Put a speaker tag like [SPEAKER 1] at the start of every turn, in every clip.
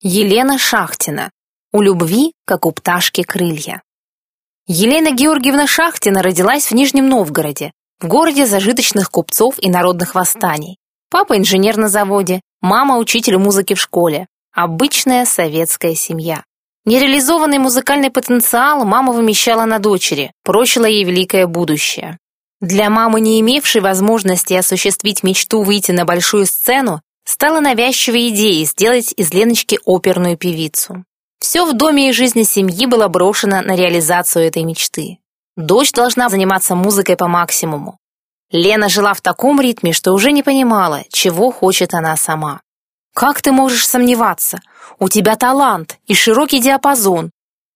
[SPEAKER 1] Елена Шахтина. У любви, как у пташки, крылья. Елена Георгиевна Шахтина родилась в Нижнем Новгороде, в городе зажиточных купцов и народных восстаний. Папа инженер на заводе, мама учитель музыки в школе. Обычная советская семья. Нереализованный музыкальный потенциал мама вымещала на дочери, прочила ей великое будущее. Для мамы, не имевшей возможности осуществить мечту выйти на большую сцену, стала навязчивой идеей сделать из Леночки оперную певицу. Все в доме и жизни семьи было брошено на реализацию этой мечты. Дочь должна заниматься музыкой по максимуму. Лена жила в таком ритме, что уже не понимала, чего хочет она сама. «Как ты можешь сомневаться? У тебя талант и широкий диапазон».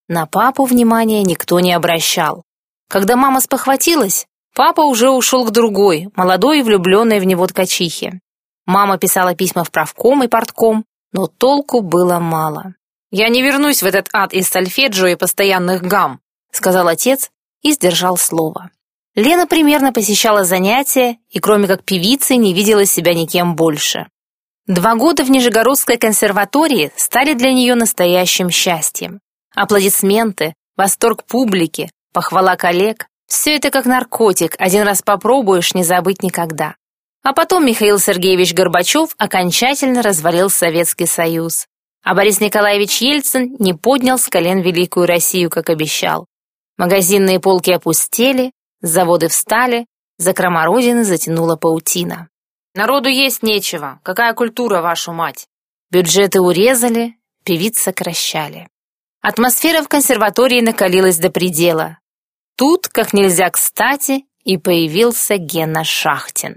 [SPEAKER 1] На папу внимания никто не обращал. Когда мама спохватилась, папа уже ушел к другой, молодой и влюбленной в него ткачихе. Мама писала письма в правком и портком, но толку было мало. «Я не вернусь в этот ад из сольфеджио и постоянных гам», сказал отец и сдержал слово. Лена примерно посещала занятия и, кроме как певицы, не видела себя никем больше. Два года в Нижегородской консерватории стали для нее настоящим счастьем. Аплодисменты, восторг публики, похвала коллег – все это как наркотик, один раз попробуешь, не забыть никогда. А потом Михаил Сергеевич Горбачев окончательно развалил Советский Союз. А Борис Николаевич Ельцин не поднял с колен Великую Россию, как обещал. Магазинные полки опустели, заводы встали, закрома Родины затянула паутина. Народу есть нечего, какая культура, вашу мать? Бюджеты урезали, певиц сокращали. Атмосфера в консерватории накалилась до предела. Тут, как нельзя кстати, и появился Гена Шахтин.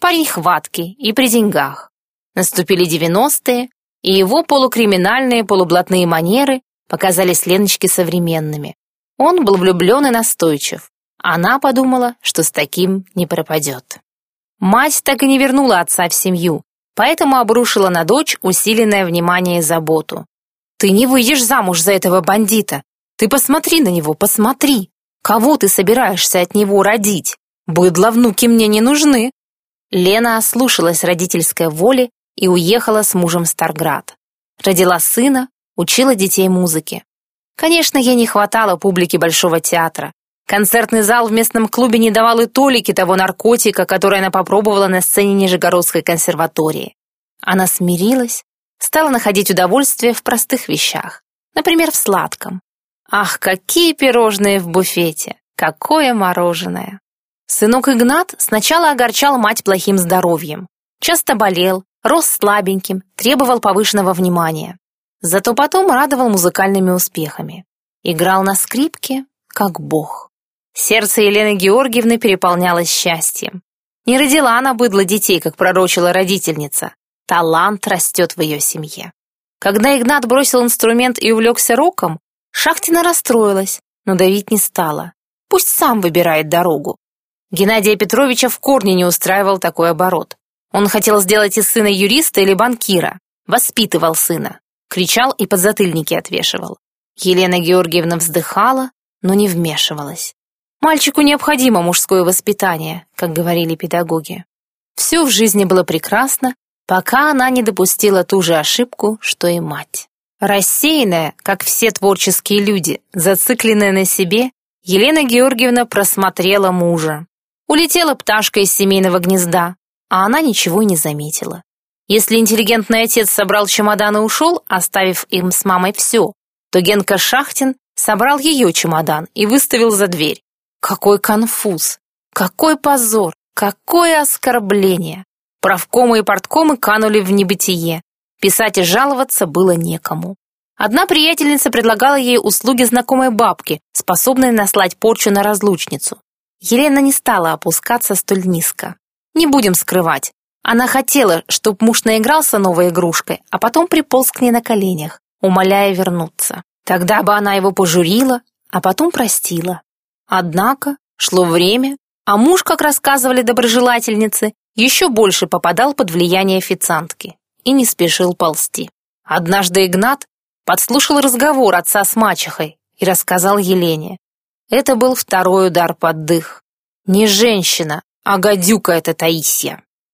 [SPEAKER 1] Парень хваткий и при деньгах. Наступили девяностые, и его полукриминальные полублатные манеры показались Леночке современными. Он был влюблен и настойчив. Она подумала, что с таким не пропадет. Мать так и не вернула отца в семью, поэтому обрушила на дочь усиленное внимание и заботу. «Ты не выйдешь замуж за этого бандита. Ты посмотри на него, посмотри. Кого ты собираешься от него родить? Быдло внуки мне не нужны». Лена ослушалась родительской воли и уехала с мужем в Старград. Родила сына, учила детей музыке. Конечно, ей не хватало публики Большого театра. Концертный зал в местном клубе не давал и толики того наркотика, который она попробовала на сцене Нижегородской консерватории. Она смирилась, стала находить удовольствие в простых вещах, например, в сладком. Ах, какие пирожные в буфете! Какое мороженое! Сынок Игнат сначала огорчал мать плохим здоровьем. Часто болел, рос слабеньким, требовал повышенного внимания. Зато потом радовал музыкальными успехами. Играл на скрипке, как бог. Сердце Елены Георгиевны переполнялось счастьем. Не родила она быдло детей, как пророчила родительница. Талант растет в ее семье. Когда Игнат бросил инструмент и увлекся роком, Шахтина расстроилась, но давить не стала. Пусть сам выбирает дорогу. Геннадия Петровича в корне не устраивал такой оборот. Он хотел сделать из сына юриста или банкира. Воспитывал сына. Кричал и подзатыльники отвешивал. Елена Георгиевна вздыхала, но не вмешивалась. Мальчику необходимо мужское воспитание, как говорили педагоги. Все в жизни было прекрасно, пока она не допустила ту же ошибку, что и мать. Рассеянная, как все творческие люди, зацикленная на себе, Елена Георгиевна просмотрела мужа. Улетела пташка из семейного гнезда, а она ничего не заметила. Если интеллигентный отец собрал чемодан и ушел, оставив им с мамой все, то Генка Шахтин собрал ее чемодан и выставил за дверь. Какой конфуз! Какой позор! Какое оскорбление! Правкомы и порткомы канули в небытие. Писать и жаловаться было некому. Одна приятельница предлагала ей услуги знакомой бабки, способной наслать порчу на разлучницу. Елена не стала опускаться столь низко. Не будем скрывать. Она хотела, чтобы муж наигрался новой игрушкой, а потом приполз к ней на коленях, умоляя вернуться. Тогда бы она его пожурила, а потом простила. Однако шло время, а муж, как рассказывали доброжелательницы, еще больше попадал под влияние официантки и не спешил ползти. Однажды Игнат подслушал разговор отца с мачехой и рассказал Елене. Это был второй удар под дых. Не женщина, а гадюка эта Таисия.